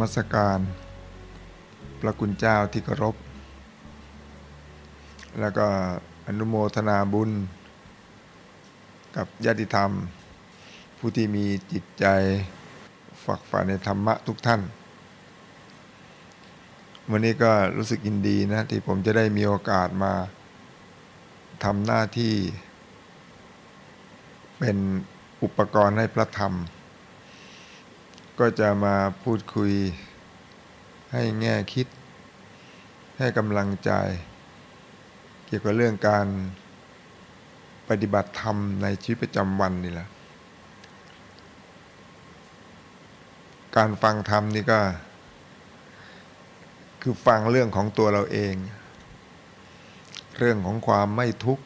กราบนมัสการ พระคุณเจ้าที่เคารพ แล้วก็อนุโมทนาบุญ กับญาติธรรม ผู้ที่มีจิตใจฝักใฝ่ในธรรมะทุกท่าน วันนี้ก็รู้สึกยินดีนะ ที่ผมจะได้มีโอกาสมาทำหน้าที่ เป็นอุปกรณ์ให้พระธรรม ก็จะมาพูดคุย ให้แง่คิด ให้กำลังใจ เกี่ยวกับเรื่องการปฏิบัติธรรมในชีวิตประจำวันนี่แหละ การฟังธรรมนี่ก็ คือฟังเรื่องของตัวเราเอง เรื่องของความไม่ทุกข์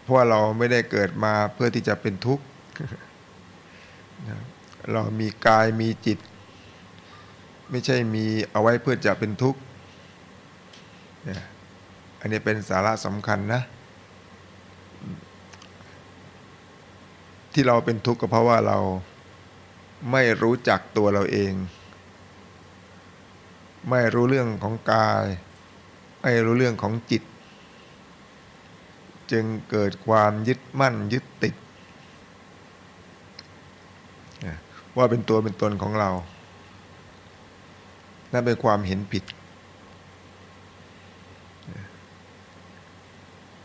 เพราะว่าเราไม่ได้เกิดมาเพื่อที่จะเป็นทุกข์ เรามีกายมีจิต ไม่ใช่มีเอาไว้เพื่อจะเป็นทุกข์เนี่ยอันนี้เป็นสาระสำคัญนะ ที่เราเป็นทุกข์ก็เพราะว่าเราไม่รู้จักตัวเราเอง ไม่รู้เรื่องของกาย ไม่รู้เรื่องของจิต จึงเกิดความยึดมั่นยึดติด ว่าเป็นตัวเป็นตนของเรา นั่นเป็นความเห็นผิด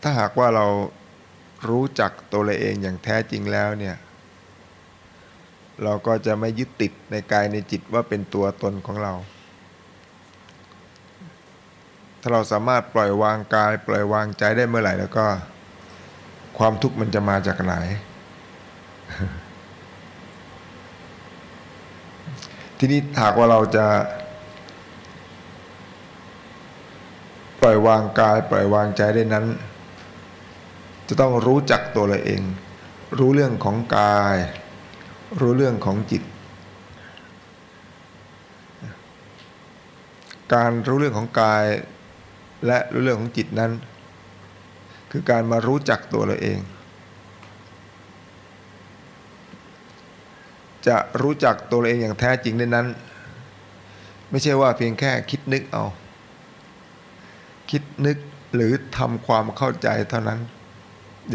ถ้าหากว่าเรารู้จักตัวเราเองอย่างแท้จริงแล้วเนี่ย เราก็จะไม่ยึดติดในกายในจิตว่าเป็นตัวตนของเรา ถ้าเราสามารถปล่อยวางกาย ปล่อยวางใจได้เมื่อไหร่แล้วก็ ความทุกข์มันจะมาจากไหน ทีนี้หากว่าเราจะ ปล่อยวางกาย ปล่อยวางใจได้นั้น จะต้องรู้จักตัวเราเอง รู้เรื่องของกาย รู้เรื่องของจิต การรู้เรื่องของกาย และรู้เรื่องของจิตนั้น คือการมารู้จักตัวเราเอง จะรู้จักตัวเองอย่างแท้จริงได้นั้น ไม่ใช่ว่าเพียงแค่คิดนึกเอา คิดนึกหรือทำความเข้าใจเท่านั้น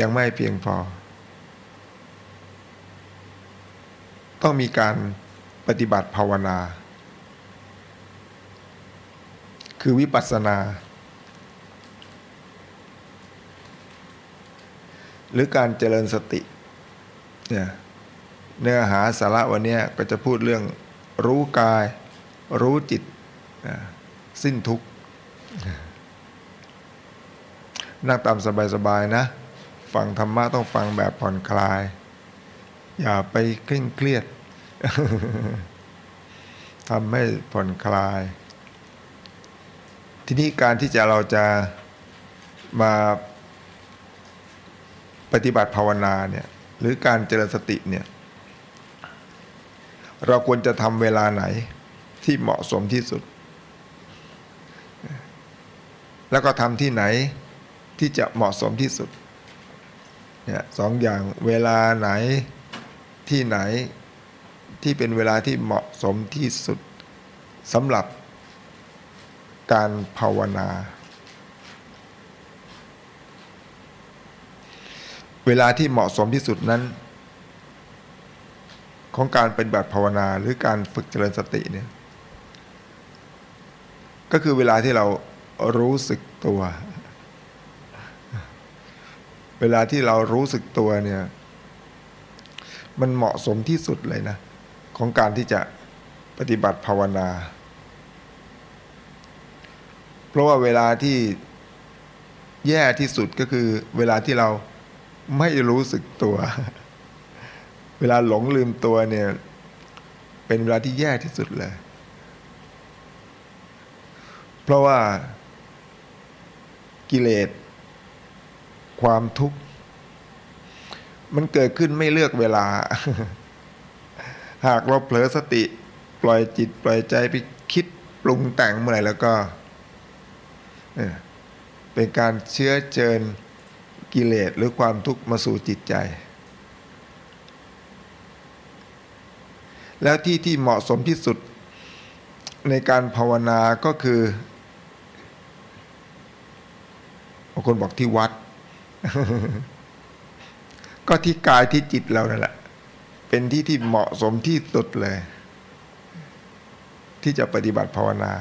ยังไม่เพียงพอ ต้องมีการปฏิบัติภาวนา คือวิปัสสนา หรือการเจริญสติเนี่ย เนื้อหาสาระวันนี้ก็จะพูดเรื่องรู้กาย รู้จิต สิ้นทุกข์นั่งตามสบายๆนะ ฟังธรรมะต้องฟังแบบผ่อนคลาย อย่าไปเคร่งเครียดทำให้ผ่อนคลาย ทีนี้การที่จะเราจะมาปฏิบัติภาวนาเนี่ยหรือการเจริญสติเนี่ย เราควรจะทำเวลาไหนที่เหมาะสมที่สุด แล้วก็ทำที่ไหนที่จะเหมาะสมที่สุดเนี่ยสองอย่างเวลาไหนที่ไหนที่เป็นเวลาที่เหมาะสมที่สุดสำหรับการภาวนา เวลาที่เหมาะสมที่สุดนั้น ของการเป็นแบบภาวนาหรือการฝึกเจริญสติเนี่ยก็คือเวลาที่เรารู้สึกตัว เวลาที่เรารู้สึกตัวเนี่ย มันเหมาะสมที่สุดเลยนะ ของการที่จะปฏิบัติภาวนา เพราะว่าเวลาที่แย่ที่สุดก็คือ เวลาที่เราไม่รู้สึกตัว เวลาหลงลืมตัวเนี่ย เป็นเวลาที่แย่ที่สุดเลย เพราะว่ากิเลสความทุกข์ มันเกิดขึ้นไม่เลือกเวลา หากเราเผลอสติ ปล่อยจิต ปล่อยใจไปคิดปรุงแต่งเมื่อไหร่แล้วก็เป็นการเชื้อเชิญกิเลสหรือความทุกข์มาสู่จิตใจ แล้วที่ที่เหมาะสมที่สุดในการภาวนาก็คือบางคนบอกที่วัด ก็ที่กายที่จิตเรานั่นแหละ เป็นที่ที่เหมาะสมที่สุดเลย ที่จะปฏิบัติภาวนา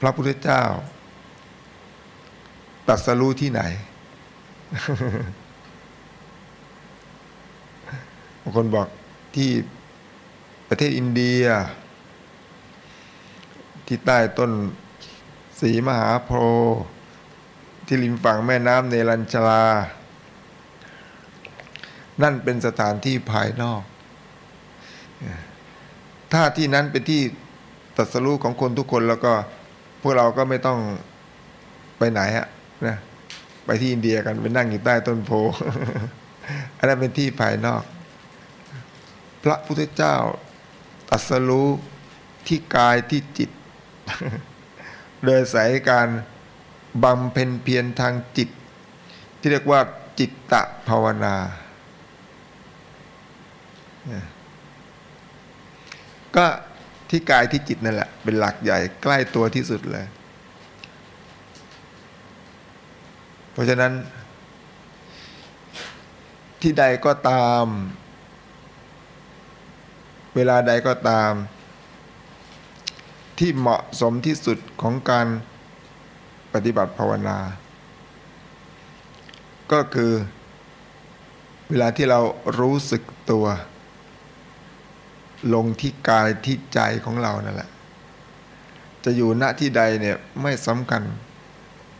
พระพุทธเจ้าตรัสรู้ที่ไหน บางคนบอกที่ประเทศอินเดีย ที่ใต้ต้นสีมหาโพธิ์ที่ริมฝั่งแม่น้ำเนรัญชลา นั่นเป็นสถานที่ภายนอก ถ้าที่นั้นเป็นที่ตรัสรู้ของคนทุกคนแล้วก็ พวกเราก็ไม่ต้องไปไหนอะนะ ไปที่อินเดียกันไปนั่งอยู่ใต้ต้นโพอันนั้นเป็นที่ภายนอก พระพุทธเจ้าตรัสรู้ที่กายที่จิต โดยสายการบำเพ็ญเพียรทางจิต ที่เรียกว่าจิตตภาวนา ก็ที่กายที่จิตนั่นแหละ เป็นหลักใหญ่ใกล้ตัวที่สุดเลย เพ ราะฉะนั้น ที่ใดก็ตาม เวลาใดก็ตาม ที่เหมาะสมที่สุดของการปฏิบัติภาวนา ก็คือเวลาที่เรารู้สึกตัว ลงที่กายที่ใจของเรานั่นแหละ จะอยู่ณที่ใดเนี่ยไม่สำคัญ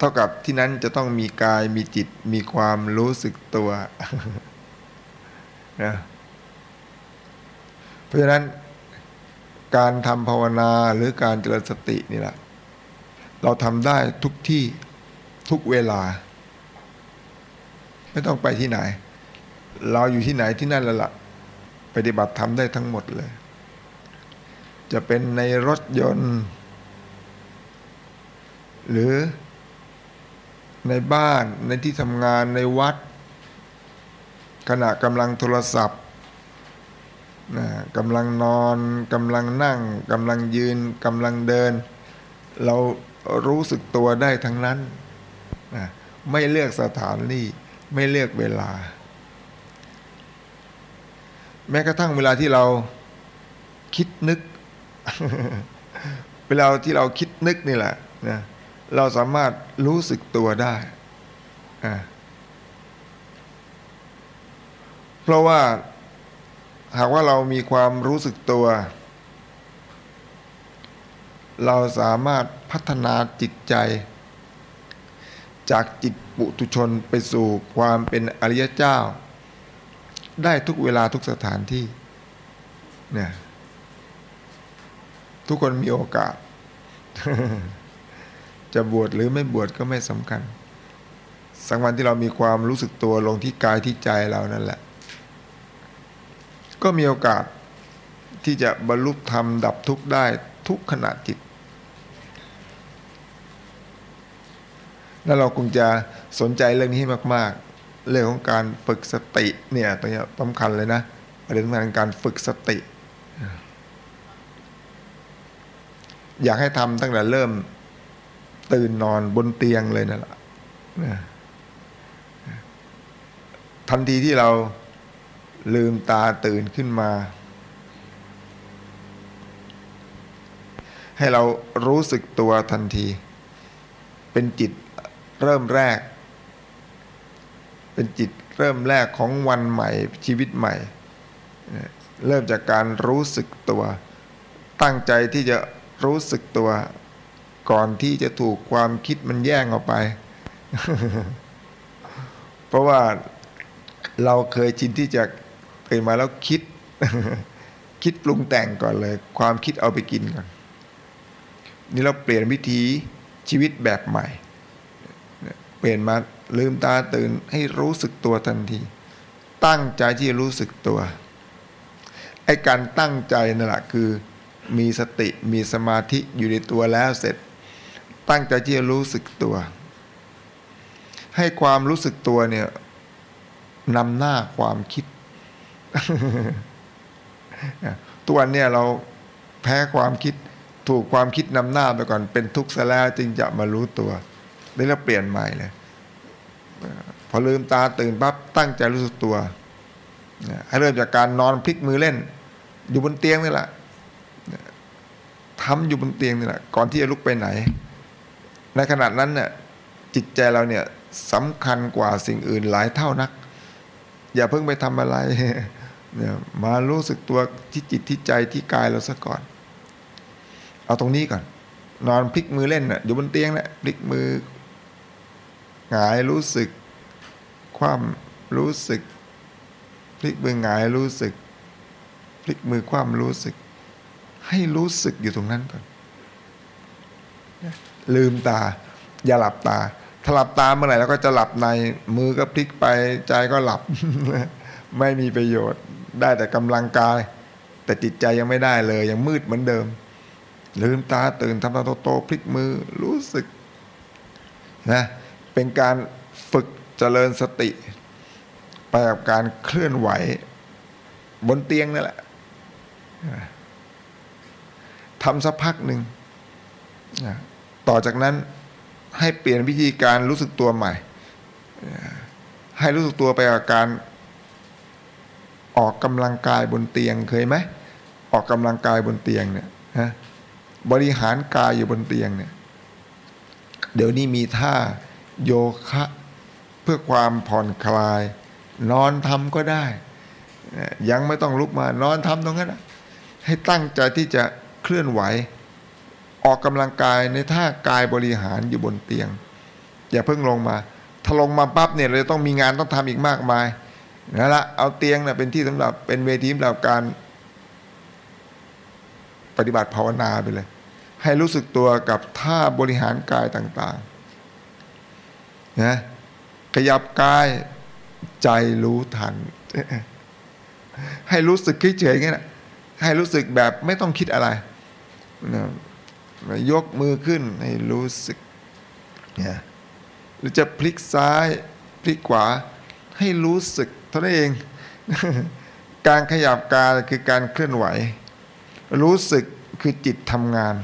เท่ากับที่นั้นจะต้องมีกายมีจิตมีความรู้สึกตัวนะเพราะฉะนั้นการทำภาวนาหรือการเจริญสตินี่แหละเราทำได้ทุกที่ทุกเวลา ไม่ต้องไปที่ไหน เราอยู่ที่ไหนที่นั่นล้วล่ะปฏิบัติทำได้ทั้งหมดเลย จะเป็นในรถยนต์ หรือ ในบ้านในที่ทำงานในวัด ขณะกำลังโทรศัพท์กำลังนอนกำลังนั่งกำลังยืนกำลังเดิน เรารู้สึกตัวได้ทั้งนั้นนะไม่เลือกสถานที่ไม่เลือกเวลา แม้กระทั่งเวลาที่เราคิดนึก เวลาที่เราคิดนึกนี่แหละนะ เราสามารถรู้สึกตัวได้ เพราะว่าหากว่าเรามีความรู้สึกตัว เราสามารถพัฒนาจิตใจ จากจิตปุถุชนไปสู่ความเป็นอริยเจ้า ได้ทุกเวลาทุกสถานที่เนี่ยทุกคนมีโอกาส จะบวชหรือไม่บวชก็ไม่สำคัญ สังวันที่เรามีความรู้สึกตัวลงที่กายที่ใจเรานั่นแหละ ก็มีโอกาสที่จะบรรลุธรรมดับทุกข์ได้ทุกขณะจิต แล้วเราคงจะสนใจเรื่องนี้มาก ๆ เรื่องของการฝึกสติเนี่ยตรงนี้สำคัญเลยนะประเด็นงการฝึกสติ อยากให้ทำตั้งแต่เริ่ม ตื่นนอนบนเตียงเลยนั่นแหละทันทีที่เราลืมตาตื่นขึ้นมา ให้เรารู้สึกตัวทันที เป็นจิตเริ่มแรก เป็นจิตเริ่มแรกของวันใหม่ชีวิตใหม่ เริ่มจากการรู้สึกตัว ตั้งใจที่จะรู้สึกตัว ก่อนที่จะถูกความคิดมันแย่งออกไป เพราะว่าเราเคยชินที่จะตื่นมาแล้วคิด คิดปรุงแต่งก่อนเลย ความคิดเอาไปกินก่อน นี่เราเปลี่ยนวิธีชีวิตแบบใหม่ เปลี่ยนมาลืมตาตื่นให้รู้สึกตัวทันที ตั้งใจที่จะรู้สึกตัวไอ้การตั้งใจนั่นแหละคือ มีสติมีสมาธิอยู่ในตัวแล้วเสร็จ ตั้งใจที่จะรู้สึกตัว ให้ความรู้สึกตัวเนี่ยนำหน้าความคิดตัวเนี่ยเราแพ้ความคิดถูกความคิดนำหน้าไปก่อนเป็นทุกข์ซะแล้วจึงจะมารู้ตัวนี่เราเปลี่ยนใหม่เลยพอลืมตาตื่นปั๊บตั้งใจรู้สึกตัวให้เริ่มจากการนอนพลิกมือเล่น อยู่บนเตียงนี่แหละทำอยู่บนเตียงนี่แหละก่อนที่จะลุกไปไหน ในขณะนั้นเนี่ยจิตใจเราเนี่ยสำคัญกว่าสิ่งอื่นหลายเท่านัก อย่าเพิ่งไปทำอะไรเนี่ยมารู้สึกตัวที่จิตที่ใจที่กายเราซะก่อน เอาตรงนี้ก่อน นอนพลิกมือเล่นน่ะอยู่บนเตียงแหละพลิกมือหงายรู้สึก ความรู้สึก พลิกมือหงายรู้สึก พลิกมือความรู้สึก ให้รู้สึกอยู่ตรงนั้นก่อน ลืมตา อย่าหลับตา ถ้าหลับตาเมื่อไหร่เราก็จะหลับในมือก็พลิกไปใจก็หลับ ไม่มีประโยชน์ได้แต่กำลังกาย แต่จิตใจยังไม่ได้เลย ยังมืดเหมือนเดิม ลืมตาตื่นทำตาโตๆพลิกมือรู้สึกนะเป็นการฝึกเจริญสติไปกับการเคลื่อนไหว บนเตียงนั่นแหละทำสักพักหนึ่ง ต่อจากนั้นให้เปลี่ยนวิธีการรู้สึกตัวใหม่ ให้รู้สึกตัวไปกับการออกกำลังกายบนเตียงเคยไหมออกกำลังกายบนเตียงเนี่ยฮะบริหารกายอยู่บนเตียงเนี่ยเดี๋ยวนี้มีท่าโยคะ เพื่อความผ่อนคลาย นอนทำก็ได้ ยังไม่ต้องลุกมานอนทำตรงนั้นให้ตั้งใจที่จะเคลื่อนไหว ออกกำลังกายในท่ากายบริหารอยู่บนเตียง อย่าเพิ่งลงมา ถ้าลงมาปั๊บเนี่ยเราจะต้องมีงานต้องทำอีกมากมายนั่นละเอาเตียงนะเป็นที่สำหรับเป็นเวทีสำหรับการปฏิบัติภาวนาไปเลย ให้รู้สึกตัวกับท่าบริหารกายต่างๆนะขยับกายใจรู้ทัน ให้รู้สึกเฉยๆงี้นะให้รู้สึกแบบไม่ต้องคิดอะไรนะ ยกมือขึ้นให้รู้สึกเนี่ยหรือจะพลิกซ้ายพลิกขวาให้รู้สึกเท่านั้นเอง การขยับกายคือการเคลื่อนไหว รู้สึกคือจิตทำงาน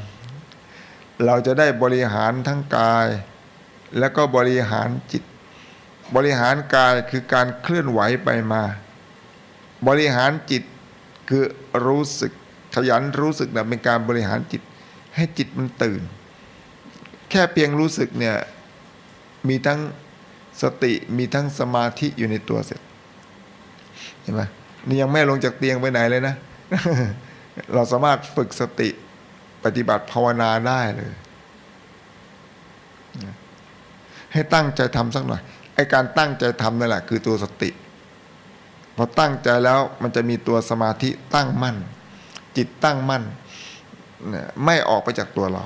เราจะได้บริหารทั้งกาย แล้วก็บริหารจิต บริหารกายคือการเคลื่อนไหวไปมา บริหารจิตคือรู้สึกขยันรู้สึกนะเป็นการบริหารจิต ให้จิตมันตื่น แค่เพียงรู้สึกเนี่ยมีทั้งสติมีทั้งสมาธิอยู่ในตัวเสร็จเห็นไหมนี่ยังไม่ลงจากเตียงไปไหนเลยนะ เราสามารถฝึกสติปฏิบัติภาวนาได้เลย ให้ตั้งใจทำสักหน่อยไอการตั้งใจทำนั่นแหละคือตัวสติพอตั้งใจแล้วมันจะมีตัวสมาธิตั้งมั่น จิตตั้งมั่น ไม่ออกไปจากตัวเรา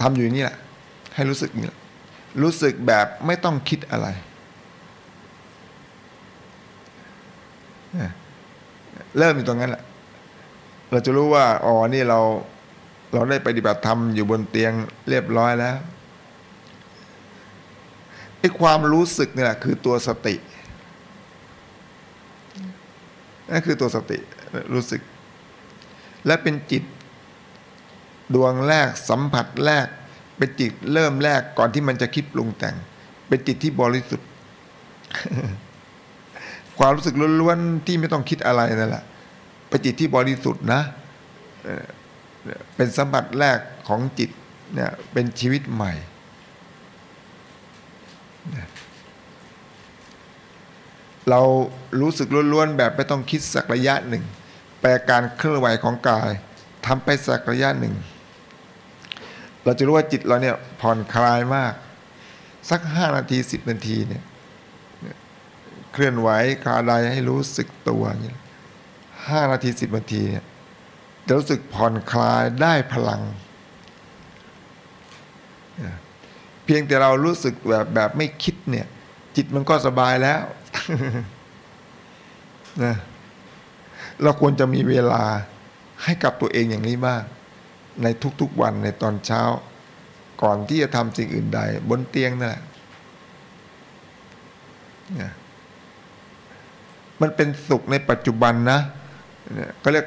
ทำอยู่นี่แหละ ให้รู้สึกนี่แหละรู้สึกแบบไม่ต้องคิดอะไร เริ่มอยู่ตรงนั้นแหละ เราจะรู้ว่า อ๋อ นี่เรา เราได้ปฏิบัติธรรมอยู่บนเตียงเรียบร้อยแล้วไอ้ความรู้สึกนี่แหละคือตัวสตินั่นคือตัวสติรู้สึก และเป็นจิต ดวงแรกสัมผัสแรก เป็นจิตเริ่มแรกก่อนที่มันจะคิดปรุงแต่ง เป็นจิตที่บริสุทธิ์ ความรู้สึกล้วนๆที่ไม่ต้องคิดอะไรนั่นแหละเป็นจิตที่บริสุทธิ์นะ เป็นสัมผัสแรกของจิตเนี่ยเป็นชีวิตใหม่เรารู้สึกล้วนๆแบบไม่ต้องคิดสักระยะหนึ่ง แปลการเคลื่อนไหวของกายทำไปสักระยะหนึ่ง เราจะรู้ว่าจิตเราเนี่ยผ่อนคลายมาก สักห้านาทีสิบนาทีเนี่ยเคลื่อนไหวคาใดให้รู้สึกตัวเนี่ยห้านาทีสิบนาทีเนี่ยจะรู้สึกผ่อนคลายได้พลัง เพียงแต่เรารู้สึกแบบแบบไม่คิดเนี่ย จิตมันก็สบายแล้วนะ เราควรจะมีเวลาให้กับตัวเองอย่างนี้บ้าง ในทุกๆวันในตอนเช้า ก่อนที่จะทำสิ่งอื่นใด บนเตียงนั่นแหละมันเป็นสุขในปัจจุบันนะก็เรียก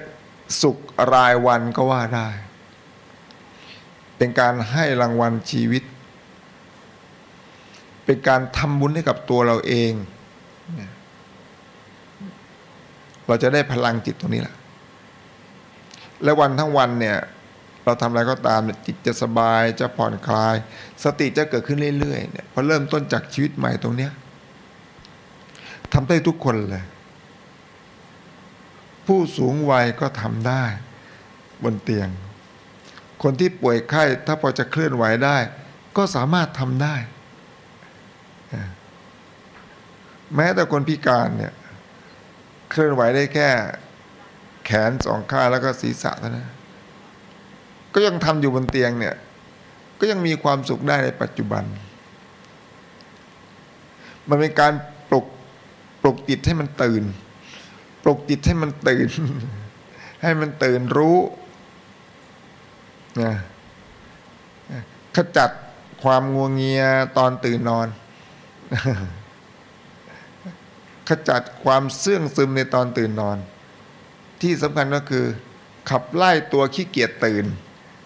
สุขรายวันก็ว่าได้ เป็นการให้รางวัลชีวิต เป็นการทำบุญให้กับตัวเราเองเนี่ย เราจะได้พลังจิตตรงนี้แหละ และวันทั้งวันเนี่ย เราทำอะไรก็ตามจิตจะสบายจะผ่อนคลาย สติจะเกิดขึ้นเรื่อยๆเนี่ยพอเริ่มต้นจากชีวิตใหม่ตรงเนี้ยทำได้ทุกคนเลย ผู้สูงวัยก็ทำได้ บนเตียง คนที่ป่วยไข้ถ้าพอจะเคลื่อนไหวได้ ก็สามารถทำได้ แม้แต่คนพิการเนี่ย เคลื่อนไหวได้แค่แขนสองข้างแล้วก็ศีรษะเท่านั้นก็ยังทำอยู่บนเตียงเนี่ย ก็ยังมีความสุขได้ในปัจจุบัน มันเป็นการปลุกปลุกจิตให้มันตื่น ปลุกจิตให้มันตื่น ให้มันตื่นรู้นะขจัดความงัวงเงียตอนตื่นนอน ขจัดความเสื่องซึมในตอนตื่นนอน ที่สำคัญก็คือ ขับไล่ตัวขี้เกียจตื่น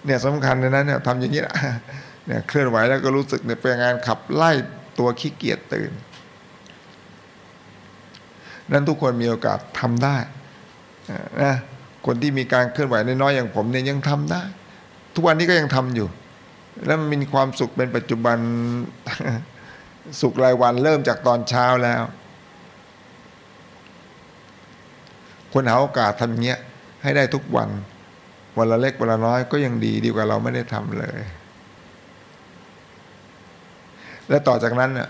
เนี่ยสำคัญเลยนะเนี่ยทำอย่างนี้นะเนี่ยเคลื่อนไหวแล้วก็รู้สึกในเป็นงานขับไล่ตัวขี้เกียจตื่น นั้นทุกคนมีโอกาสทำได้นะคนที่มีการเคลื่อนไหวน้อยๆอย่างผมเนี่ยยังทำได้ ทุกวันนี้ก็ยังทำอยู่ แล้วมันมีความสุขเป็นปัจจุบันสุขรายวันเริ่มจากตอนเช้าแล้ว คนหาโอกาสทำอย่างเงี้ยให้ได้ทุกวัน วันละเล็กวันละน้อยก็ยังดีดีกว่าเราไม่ได้ทำเลย และต่อจากนั้นเนี่ย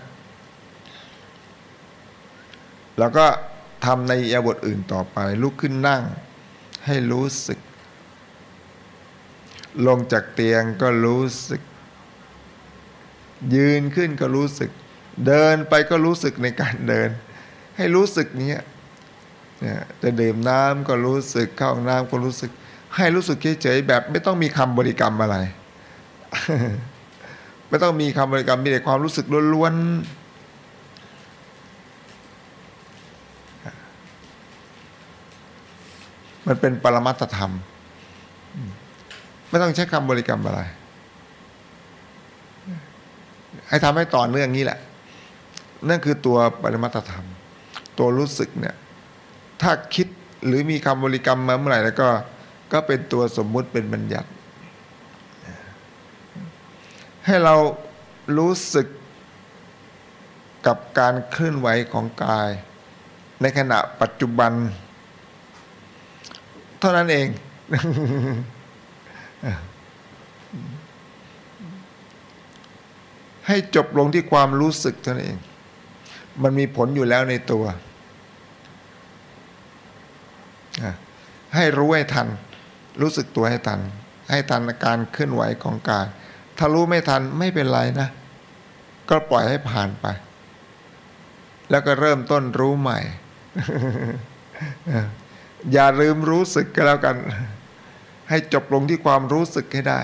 เราก็ทำในยาบทอื่นต่อไป ลุกขึ้นนั่ง ให้รู้สึก ลงจากเตียงก็รู้สึก ยืนขึ้นก็รู้สึก เดินไปก็รู้สึกในการเดิน ให้รู้สึกเนี้ย จะดื่มน้ำก็รู้สึกเข้าห้องน้ำก็รู้สึก ให้รู้สึกเฉยๆแบบไม่ต้องมีคำบริกรรมอะไร ไม่ต้องมีคำบริกรรมมีแต่ความรู้สึกล้วนๆมันเป็นปรมัตธรรม ไม่ต้องใช้คำบริกรรมอะไร ให้ทำให้ต่อเนื่องนี้แหละ นั่นคือตัวปรมัตธรรม ตัวรู้สึกเนี่ย ถ้าคิดหรือมีคำบริกรรมมาเมื่อไหร่แล้วก็ก็เป็นตัวสมมุติเป็นบัญญัติ ให้เรารู้สึกกับการเคลื่อนไหวของกาย ในขณะปัจจุบัน เท่านั้นเอง ให้จบลงที่ความรู้สึกเท่านั้นเอง มันมีผลอยู่แล้วในตัว ให้รู้ให้ทัน รู้สึกตัวให้ทัน ให้ทันอาการเคลื่อนไหวของกาย ถ้ารู้ไม่ทันไม่เป็นไรนะ ก็ปล่อยให้ผ่านไป แล้วก็เริ่มต้นรู้ใหม่ อย่าลืมรู้สึกก็แล้วกัน ให้จบลงที่ความรู้สึกให้ได้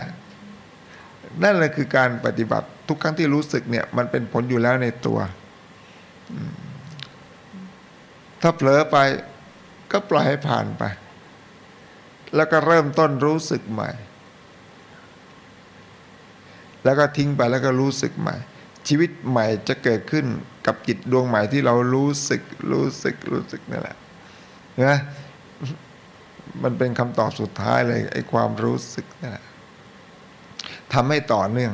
นั่นแหละคือการปฏิบัติทุกครั้งที่รู้สึกเนี่ยมันเป็นผลอยู่แล้วในตัว ถ้าเผลอไปก็ปล่อยให้ผ่านไป แล้วก็เริ่มต้นรู้สึกใหม่ แล้วก็ทิ้งไปแล้วก็รู้สึกใหม่ ชีวิตใหม่จะเกิดขึ้นกับจิตดวงใหม่ที่เรารู้สึกรู้สึกรู้สึกนั่นแหละนะมันเป็นคำตอบสุดท้ายเลยไอ้ความรู้สึกนั่นแหละทำให้ต่อเนื่อง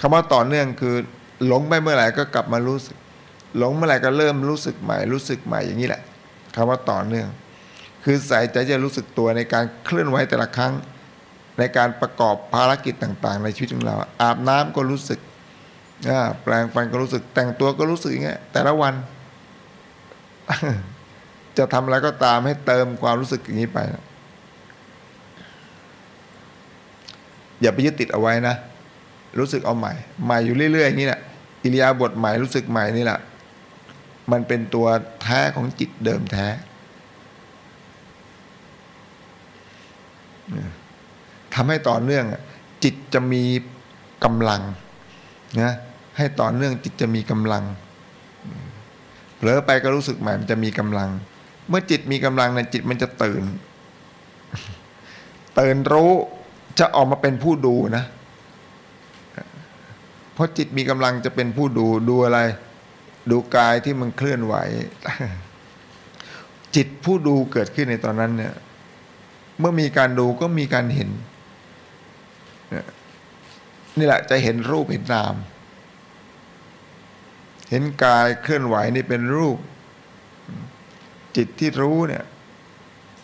คำว่าต่อเนื่องคือ หลงไปเมื่อไหร่ก็กลับมารู้สึก หลงเมื่อไหร่ก็เริ่มรู้สึกใหม่ รู้สึกใหม่อย่างนี้แหละคำว่าต่อเนื่อง คือใส่ใจจะรู้สึกตัวในการเคลื่อนไหวแต่ละครั้ง ในการประกอบภารกิจต่างๆ ในชีวิตของเรา อาบน้ำก็รู้สึกแปลงฟันก็รู้สึก แต่งตัวก็รู้สึกอย่างเงี้ยแต่ละวัน จะทำอะไรก็ตามให้เติมความรู้สึกอย่างนี้ไป อย่าไปยึดติดเอาไว้นะ รู้สึกเอาใหม่ ใหม่อยู่เรื่อยๆอย่างนี้แหละอิริยาบถใหม่รู้สึกใหม่นี่แหละมันเป็นตัวแท้ของจิตเดิมแท้ ทำให้ต่อเนื่องจิตจะมีกำลังนะให้ต่อเนื่องจิตจะมีกำลังเผลอไปก็รู้สึกใหม่มันจะมีกำลัง เมื่อจิตมีกำลังเนี่ยจิตมันจะตื่นตื่นรู้จะออกมาเป็นผู้ดูนะ เพราะจิตมีกำลังจะเป็นผู้ดูดูอะไร ดูกายที่มันเคลื่อนไหว จิตผู้ดูเกิดขึ้นในตอนนั้นเนี่ย เมื่อมีการดูก็มีการเห็น นี่แหละจะเห็นรูปเห็นนาม เห็นกายเคลื่อนไหวนี่เป็นรูป จิตที่รู้เนี่ย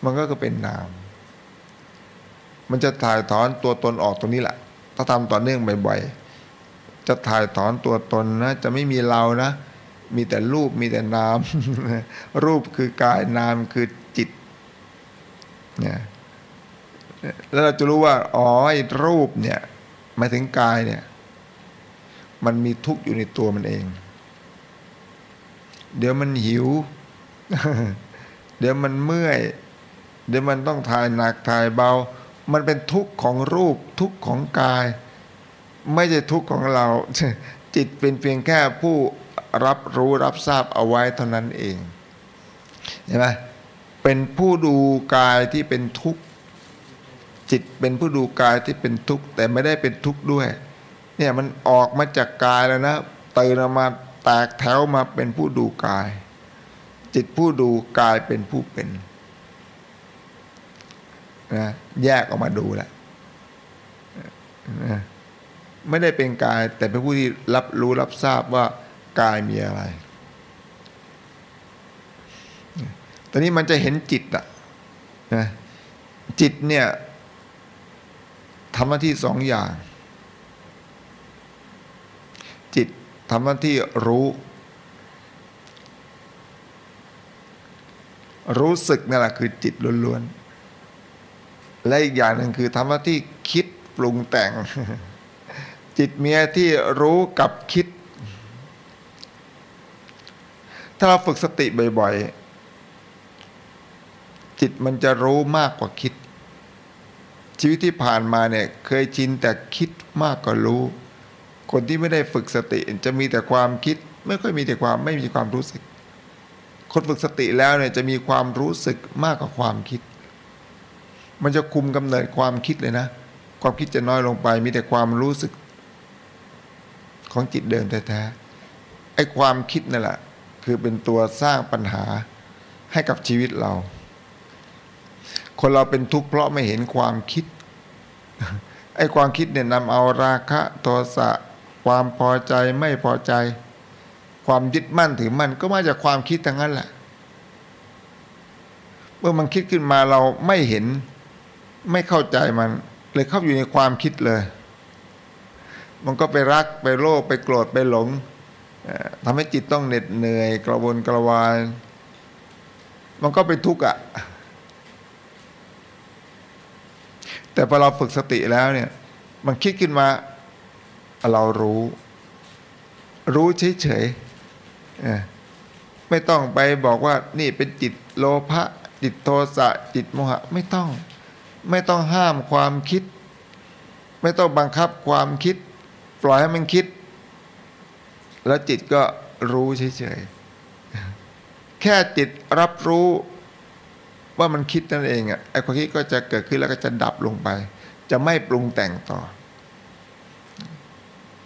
มันก็เป็นนาม มันจะถ่ายถอนตัวตนออกตรงนี้แหละ ถ้าทำต่อเนื่องบ่อยๆ จะถ่ายถอนตัวตนนะ จะไม่มีเรานะ มีแต่รูปมีแต่นาม รูปคือกายนามคือจิตเนี่ย แล้วเราจะรู้ว่าอ๋อรูปเนี่ยมาถึงกายเนี่ย มันมีทุกข์อยู่ในตัวมันเอง เดี๋ยวมันหิว เดี๋ยวมันเมื่อย เดี๋ยวมันต้องถ่ายหนักถ่ายเบา มันเป็นทุกข์ของรูปทุกข์ของกาย ไม่ใช่ทุกข์ของเรา จิตเป็นเพียงแค่ผู้รับรู้รับทราบเอาไว้เท่านั้นเองเห็นไหมเป็นผู้ดูกายที่เป็นทุกข์ จิตเป็นผู้ดูกายที่เป็นทุกข์แต่ไม่ได้เป็นทุกข์ด้วย เนี่ยมันออกมาจากกายแล้วนะตื่นมาแตกแถวมาเป็นผู้ดูกาย จิตผู้ดูกายเป็นผู้เป็นนะแยกออกมาดูแหละนะไม่ได้เป็นกายแต่เป็นผู้ที่รับรู้รับทราบว่ากายมีอะไร ตอนนี้มันจะเห็นจิตอะนะจิตเนี่ย ทำหน้าที่สองอย่าง จิตทำหน้าที่รู้ รู้สึกนั่นแหละคือจิตล้วนๆ และอีกอย่างหนึ่งคือทำหน้าที่คิดปรุงแต่ง จิตเมียที่รู้กับคิด ถ้าเราฝึกสติบ่อยๆ จิตมันจะรู้มากกว่าคิด ชีวิตที่ผ่านมาเนี่ยเคยชินแต่คิดมากกว่ารู้ คนที่ไม่ได้ฝึกสติจะมีแต่ความคิดไม่ค่อยมีแต่ความไม่มีความรู้สึก คนฝึกสติแล้วเนี่ยจะมีความรู้สึกมากกว่าความคิด มันจะคุมกำเนิดความคิดเลยนะ ความคิดจะน้อยลงไป มีแต่ความรู้สึก ของจิตเดิมแท้ๆไอ้ความคิดนั่นแหละคือเป็นตัวสร้างปัญหาให้กับชีวิตเรา คนเราเป็นทุกข์เพราะไม่เห็นความคิดไอ้ความคิดเนี่ยนำเอาราคะโทสะความพอใจไม่พอใจ ความยึดมั่นถือมั่นก็มาจากความคิดทั้งนั้นแหละเมื่อมันคิดขึ้นมาเราไม่เห็นไม่เข้าใจมัน เลยเข้าอยู่ในความคิดเลย มันก็ไปรักไปโลภไปโกรธไปหลงทำให้จิตต้องเหน็ดเหนื่อยกระวนกระวาย มันก็เป็นทุกข์อะ แต่พอเราฝึกสติแล้วเนี่ย มันคิดขึ้นมาเรารู้ รู้เฉยๆไม่ต้องไปบอกว่านี่เป็นจิตโลภะจิตโทสะจิตโมหะ ไม่ต้อง ไม่ต้องห้ามความคิด ไม่ต้องบังคับความคิด ปล่อยให้มันคิด แล้วจิตก็รู้เฉยๆแค่จิตรับรู้ ว่ามันคิดนั่นเองอะไอ้ความคิดก็จะเกิดขึ้นแล้วก็จะดับลงไป จะไม่ปรุงแต่งต่อ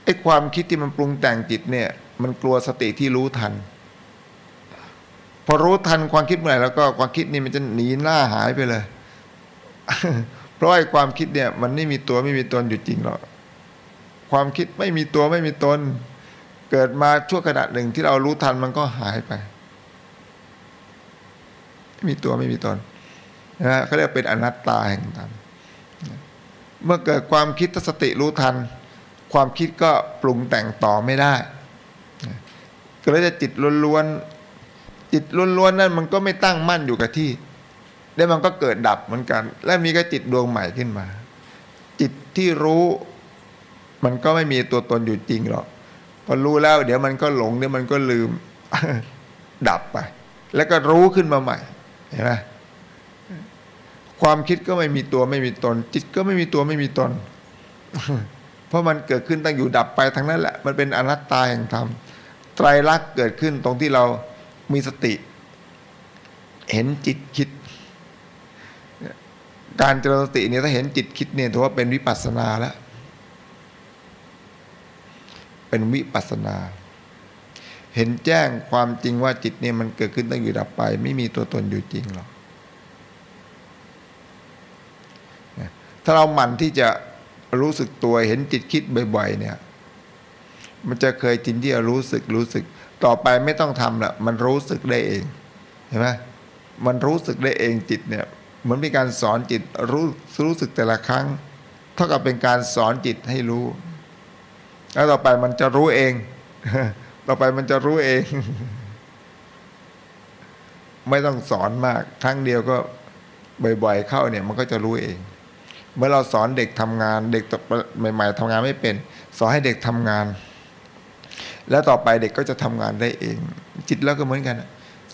ไอ้ความคิดที่มันปรุงแต่งจิตเนี่ย มันกลัวสติที่รู้ทัน พอรู้ทันความคิดเมื่อไหร่แล้วก็ความคิดนี่มันจะหนีหน้าหายไปเลย เพราะไอ้ความคิดเนี่ย มันไม่มีตัวไม่มีตนอยู่จริงหรอกความคิดไม่มีตัวไม่มีตน เกิดมาชั่วขณะหนึ่งที่เรารู้ทันมันก็หายไป ไม่มีตัวไม่มีตนนะเขาเรียกเป็นอนัตตาแห่งธรรมเมื่อเกิดความคิดสติรู้ทัน ความคิดก็ปรุงแต่งต่อไม่ได้ก็เลยจะจิตล้วนๆจิตล้วนๆนั่นมันก็ไม่ตั้งมั่นอยู่กับที่ แล้วมันก็เกิดดับเหมือนกัน และมีก็จิตดวงใหม่ขึ้นมา จิตที่รู้ มันก็ไม่มีตัวตนอยู่จริงหรอกพอรู้แล้ว เดี๋ยวมันก็หลงเดี๋ยวมันก็ลืมดับไป แล้วก็รู้ขึ้นมาใหม่ เห็นไหมความคิดก็ไม่มีตัวไม่มีตน จิตก็ไม่มีตัวไม่มีตน เพราะมันเกิดขึ้นตั้งอยู่ดับไปทั้งนั้นแหละ มันเป็นอนัตตาแห่งธรรมไตรลักษณ์เกิดขึ้นตรงที่เรามีสติ เห็นจิตคิด การเจริญสติเนี่ยถ้าเห็นจิตคิดเนี่ยถือว่าเป็นวิปัสสนาแล้วเป็นวิปัสสนา เห็นแจ้งความจริงว่าจิตเนี่ยมันเกิดขึ้นตั้งอยู่ดับไป ไม่มีตัวตนอยู่จริงหรอกถ้าเราหมั่นที่จะรู้สึกตัวเห็นจิตคิดบ่อย ๆ เนี่ย มันจะเคยจินที่จะรู้สึกรู้สึก ต่อไปไม่ต้องทำละมันรู้สึกได้เองเห็นไหมมันรู้สึกได้เองจิตเนี่ยเหมือนเป็นการสอนจิตรู้รู้สึกแต่ละครั้ง เท่ากับเป็นการสอนจิตให้รู้ แล้วต่อไปมันจะรู้เอง ต่อไปมันจะรู้เอง ไม่ต้องสอนมาก ครั้งเดียวก็บ่อยๆเข้าเนี่ย มันก็จะรู้เอง เมื่อเราสอนเด็กทำงาน เด็กใหม่ ๆทำงานไม่เป็น สอนให้เด็กทำงาน แล้วต่อไปเด็กก็จะทำงานได้เอง จิตแล้วก็เหมือนกัน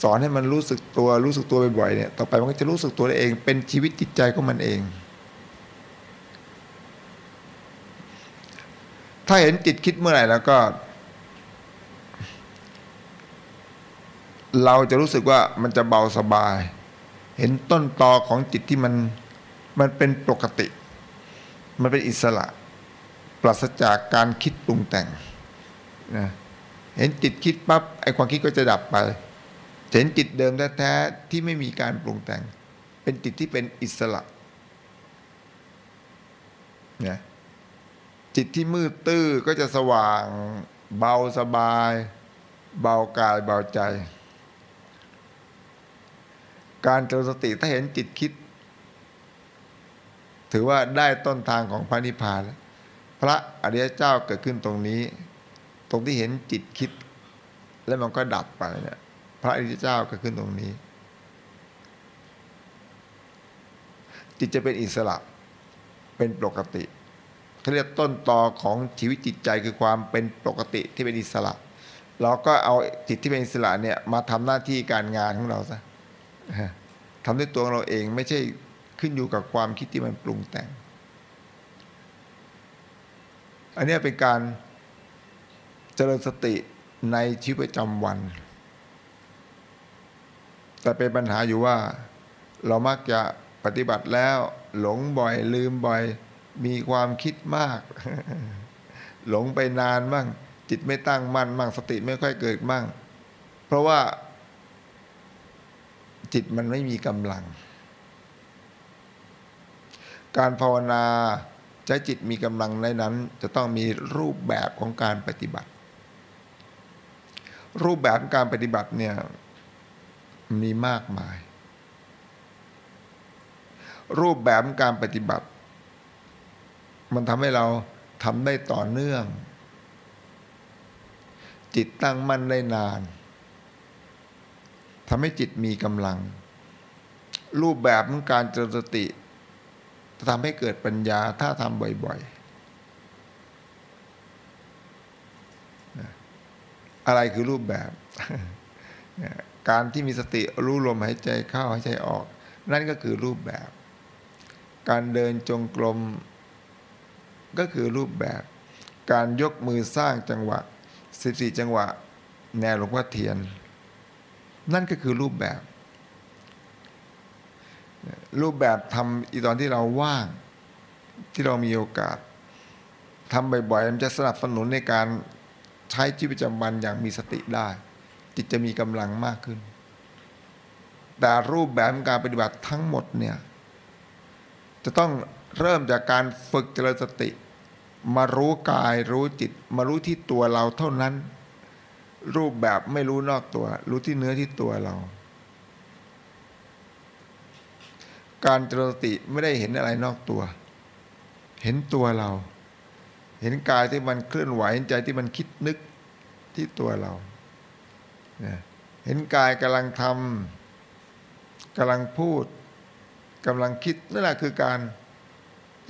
สอนให้มันรู้สึกตัวรู้สึกตัวบ่อยๆเนี่ย ต่อไปมันก็จะรู้สึกตัวได้เอง เป็นชีวิตจิตใจของมันเอง ถ้าเห็นจิตคิดเมื่อไหร่แล้วก็ เราจะรู้สึกว่ามันจะเบาสบาย เห็นต้นตอของจิตที่มันมันเป็นปกติ มันเป็นอิสระ ปราศจากการคิดปรุงแต่งนะเห็นจิตคิดปั๊บไอ้ความคิดก็จะดับไป เห็นจิตเดิมแท้ๆที่ไม่มีการปรุงแต่ง เป็นจิตที่เป็นอิสระนะจิตที่มืดตื้อก็จะสว่าง เบาสบาย เบากายเบาใจ การเจริญสติถ้าเห็นจิตคิด ถือว่าได้ต้นทางของพระนิพพานแล้วพระอริยเจ้าเกิดขึ้นตรงนี้ ตรงที่เห็นจิตคิด แล้วมันก็ดับไปเนี่ยพระอริยเจ้าเกิดขึ้นตรงนี้ จิตจะเป็นอิสระเป็นปกติเขาเรียกต้นตอของชีวิตจิตใจคือความเป็นปกติที่เป็นอิสระ เราก็เอาจิตที่เป็นอิสระเนี่ยมาทำหน้าที่การงานของเราซะ ทำด้วยตัวเราเองไม่ใช่ขึ้นอยู่กับความคิดที่มันปรุงแต่ง อันนี้เป็นการเจริญสติในชีวิตประจำวัน แต่เป็นปัญหาอยู่ว่า เรามักจะปฏิบัติแล้วหลงบ่อยลืมบ่อย มีความคิดมาก หลงไปนานมั่งจิตไม่ตั้งมั่นมั่งสติไม่ค่อยเกิดมั่ง เพราะว่า จิตมันไม่มีกำลัง การภาวนาใช้จิตมีกำลังในนั้น จะต้องมีรูปแบบของการปฏิบัติ รูปแบบการปฏิบัติเนี่ยมีมากมาย รูปแบบการปฏิบัติ มันทำให้เราทำได้ต่อเนื่อง จิตตั้งมั่นได้นาน ทำให้จิตมีกำลัง รูปแบบของการเจริญสติจะทำให้เกิดปัญญาถ้าทำบ่อยๆ อะไรคือรูปแบบ การที่มีสติรู้ลมหายใจเข้าหายใจออก นั่นก็คือรูปแบบ การเดินจงกรมก็คือรูปแบบ การยกมือสร้างจังหวะ 14 จังหวะ แนวหลวงพ่อเทียน นั่นก็คือรูปแบบ รูปแบบทำอีตอนที่เราว่าง ที่เรามีโอกาสทำบ่อยๆมันจะสนับสนุนในการใช้ชีวิตประจำวันอย่างมีสติได้ จิตจะมีกำลังมากขึ้น แต่รูปแบบการปฏิบัติทั้งหมดเนี่ยจะต้องเริ่มจากการฝึกเจริญสติ มารู้กายรู้จิต มารู้ที่ตัวเราเท่านั้น รูปแบบไม่รู้นอกตัว รู้ที่เนื้อที่ตัวเรา การเจริญสติไม่ได้เห็นอะไรนอกตัว เห็นตัวเรา เห็นกายที่มันเคลื่อนไหวเห็นใจที่มันคิดนึกที่ตัวเรา เห็นกายกำลังทำกำลังพูดกำลังคิดนั่นแหละคือการ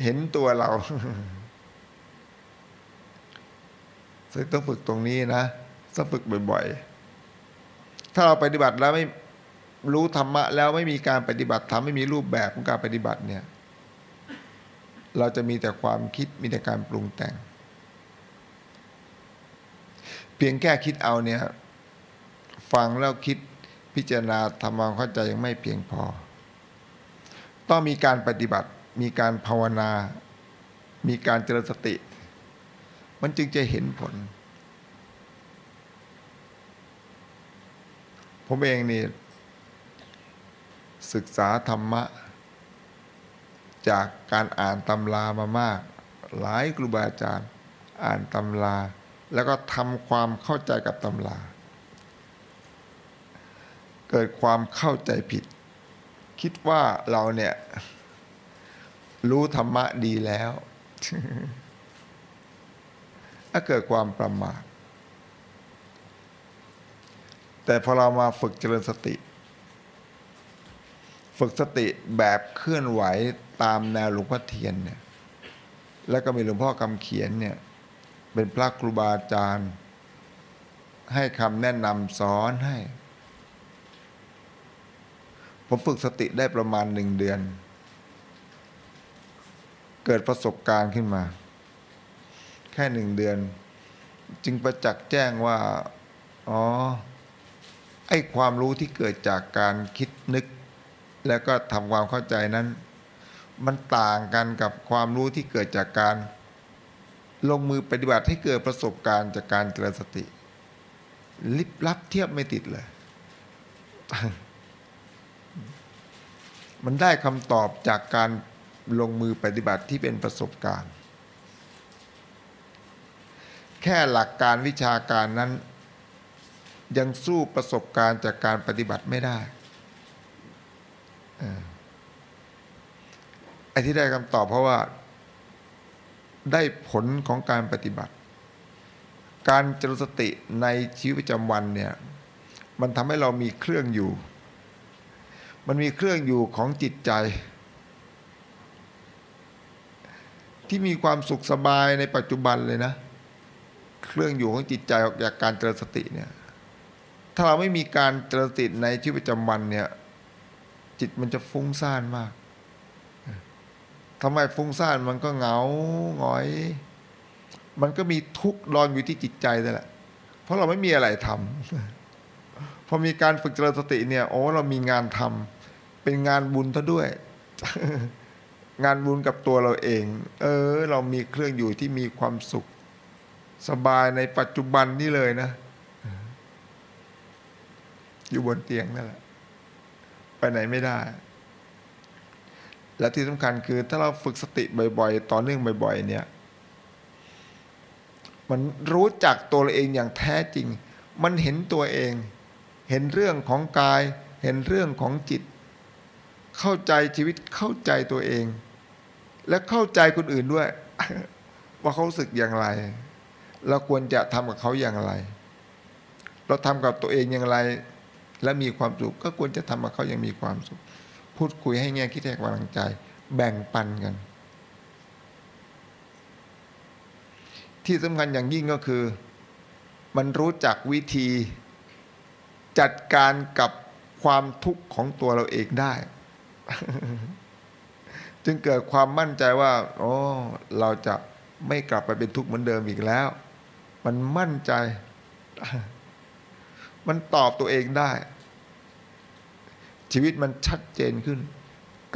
เห็นตัวเราซึ่งต้องฝึกตรงนี้นะ ต้องฝึกบ่อยๆ ถ้าเราปฏิบัติแล้วไม่รู้ธรรมะแล้วไม่มีการปฏิบัติธรรมไม่มีรูปแบบของการปฏิบัติเนี่ย เราจะมีแต่ความคิดมีแต่การปรุงแต่ง เพียงแค่คิดเอาเนี่ย ฟังแล้วคิดพิจารณาทำความเข้าใจยังไม่เพียงพอ ต้องมีการปฏิบัติ มีการภาวนา มีการเจริญสติ มันจึงจะเห็นผล ผมเองนี่ศึกษาธรรมะ จากการอ่านตำรามามาก หลายครูบาอาจารย์อ่านตำรา แล้วก็ทำความเข้าใจกับตำรา เกิดความเข้าใจผิด คิดว่าเราเนี่ยรู้ธรรมะดีแล้วถ้าเกิดความประมาท แต่พอเรามาฝึกเจริญสติ ฝึกสติแบบเคลื่อนไหวตามแนวหลวงพ่อเทียนเนี่ยแล้วก็มีหลวงพ่อคำเขียนเนี่ยเป็นพระครูบาอาจารย์ ให้คำแนะนำสอนให้ ผมฝึกสติได้ประมาณหนึ่งเดือน เกิดประสบการณ์ขึ้นมา แค่หนึ่งเดือน จึงประจักษ์แจ้งว่า อ๋อ ไอ้ความรู้ที่เกิดจากการคิดนึก แล้วก็ทำความเข้าใจนั้น มันต่างกันกับความรู้ที่เกิดจากการลงมือปฏิบัติให้เกิดประสบการณ์จากการเจริญสติ ลิบลับเทียบไม่ติดเลย มันได้คำตอบจากการลงมือปฏิบัติที่เป็นประสบการณ์ แค่หลักการวิชาการนั้น ยังสู้ประสบการณ์จากการปฏิบัติไม่ได้ไอ้ที่ได้คำตอบเพราะว่า ได้ผลของการปฏิบัติ การเจริญสติในชีวิตประจำวันเนี่ย มันทำให้เรามีเครื่องอยู่ มันมีเครื่องอยู่ของจิตใจ ที่มีความสุขสบายในปัจจุบันเลยนะ เครื่องอยู่ของจิตใจออกจากการเจริญสติเนี่ย ถ้าเราไม่มีการเจริญสติในชีวิตประจำวันเนี่ยจิตมันจะฟุ้งซ่านมากทำไมฟุ้งซ่านมันก็เหงาหงอย มันก็มีทุกข์รอนอยู่ที่จิตใจนั่นแหละ เพราะเราไม่มีอะไรทำพอมีการฝึกเจริญสติเนี่ยโอ้เรามีงานทำเป็นงานบุญซะด้วย งานบุญกับตัวเราเอง เออ เรามีเครื่องอยู่ที่มีความสุข สบายในปัจจุบันนี่เลยนะ อยู่บนเตียงนั่นแหละ ไปไหนไม่ได้ และที่สำคัญคือถ้าเราฝึกสติบ่อยๆ ต่อเนื่องบ่อย ๆ เนี่ย มันรู้จักตัวเองอย่างแท้จริง มันเห็นตัวเอง เห็นเรื่องของกาย เห็นเรื่องของจิต เข้าใจชีวิตเข้าใจตัวเอง และเข้าใจคนอื่นด้วย ว่าเขาสึกอย่างไรเราควรจะทำกับเขาอย่างไร เราทำกับตัวเองอย่างไร และมีความสุขก็ควรจะทำกับเขาอย่างมีความสุข พูดคุยให้แง่คิดให้กำลังใจ แบ่งปันกัน ที่สำคัญอย่างยิ่งก็คือ มันรู้จักวิธีจัดการกับความทุกข์ของตัวเราเองได้ จึงเกิดความมั่นใจว่าโอ้เราจะไม่กลับไปเป็นทุกข์เหมือนเดิมอีกแล้ว มันมั่นใจ มันตอบตัวเองได้ ชีวิตมันชัดเจนขึ้น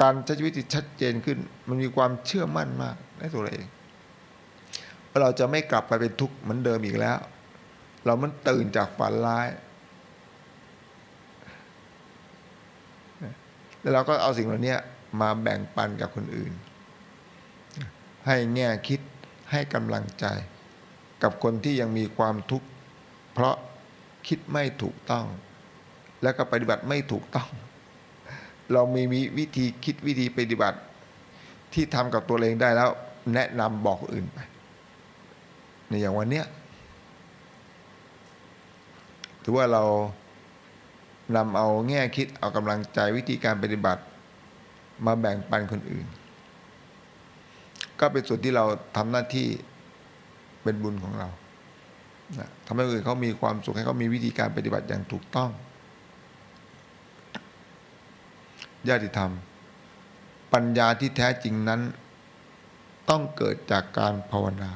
การใช้ชีวิตที่ชัดเจนขึ้น มันมีความเชื่อมั่นมากในตัวเราเองเราจะไม่กลับไปเป็นทุกข์เหมือนเดิมอีกแล้ว เรามันตื่นจากฝันร้ายแล้วเราก็เอาสิ่งเหล่านี้มาแบ่งปันกับคนอื่น ให้แง่คิดให้กำลังใจ กับคนที่ยังมีความทุกข์เพราะคิดไม่ถูกต้อง แล้วก็ปฏิบัติไม่ถูกต้อง เรามีมีวิธีคิดวิธีปฏิบัติ ที่ทำกับตัวเองได้แล้ว แนะนำบอกอื่นไปในอย่างวันเนี้ยถือว่าเรานำเอาแง่คิดเอากำลังใจวิธีการปฏิบัติ มาแบ่งปันคนอื่น ก็เป็นส่วนที่เราทำหน้าที่เป็นบุญของเราทำให้คนอื่นเขามีความสุขให้เขามีวิธีการปฏิบัติอย่างถูกต้อง ญาติธรรม ปัญญาที่แท้จริงนั้น ต้องเกิดจากการภาวนา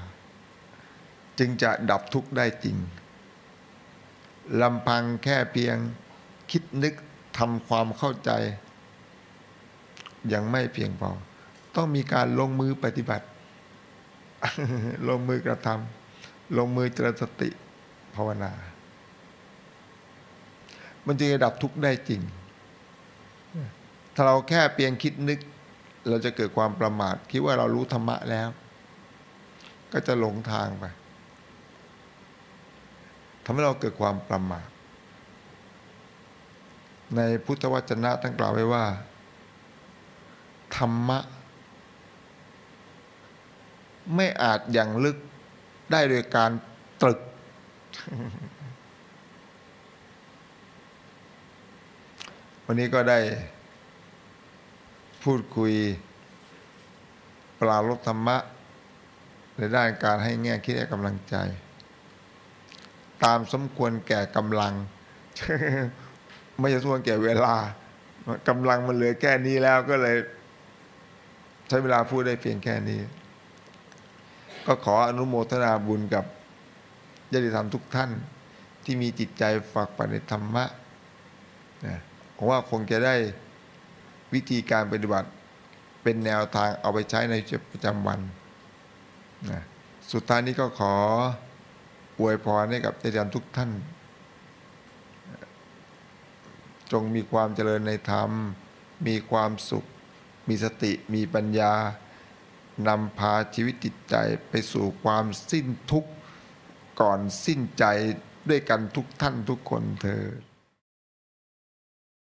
จึงจะดับทุกข์ได้จริงลำพังแค่เพียงคิดนึกทำความเข้าใจ ยังไม่เพียงพอ ต้องมีการลงมือปฏิบัติ ลงมือกระทำลงมือเจริญสติภาวนา มันจึงจะดับทุกข์ได้จริง ถ้าเราแค่เพียงคิดนึก เราจะเกิดความประมาทคิดว่าเรารู้ธรรมะแล้ว ก็จะหลงทางไปทำให้เราเกิดความประมาทในพุทธวจนะท่านกล่าวไว้ว่า ธรรมะ ไม่อาจอย่างลึกได้โดยการตรึก วันนี้ก็ได้ พูดคุยปลาลดธรรมะ ในด้านการให้แง่คิดให้กำลังใจ ตามสมควรแก่กำลัง ไม่ใช่สมควรแก่เวลากำลังมันเหลือแค่นี้แล้วก็เลย ใช้เวลาพูดได้เพียงแค่นี้ ก็ขออนุโมทนาบุญกับญาติธรรมทุกท่าน ที่มีจิตใจฝากปันในธรรมะนะผมว่าคงจะได้ วิธีการปฏิบัติเป็นแนวทางเอาไปใช้ในชีวิตประจำวันนะสุดท้ายนี้ก็ขออวยพรให้กับญาติธรรมทุกท่าน จงมีความเจริญในธรรม มีความสุข มีสติมีปัญญานำพาชีวิตจิตใจไปสู่ความสิ้นทุกข์ก่อนสิ้นใจด้วยกันทุกท่านทุกคนเธอ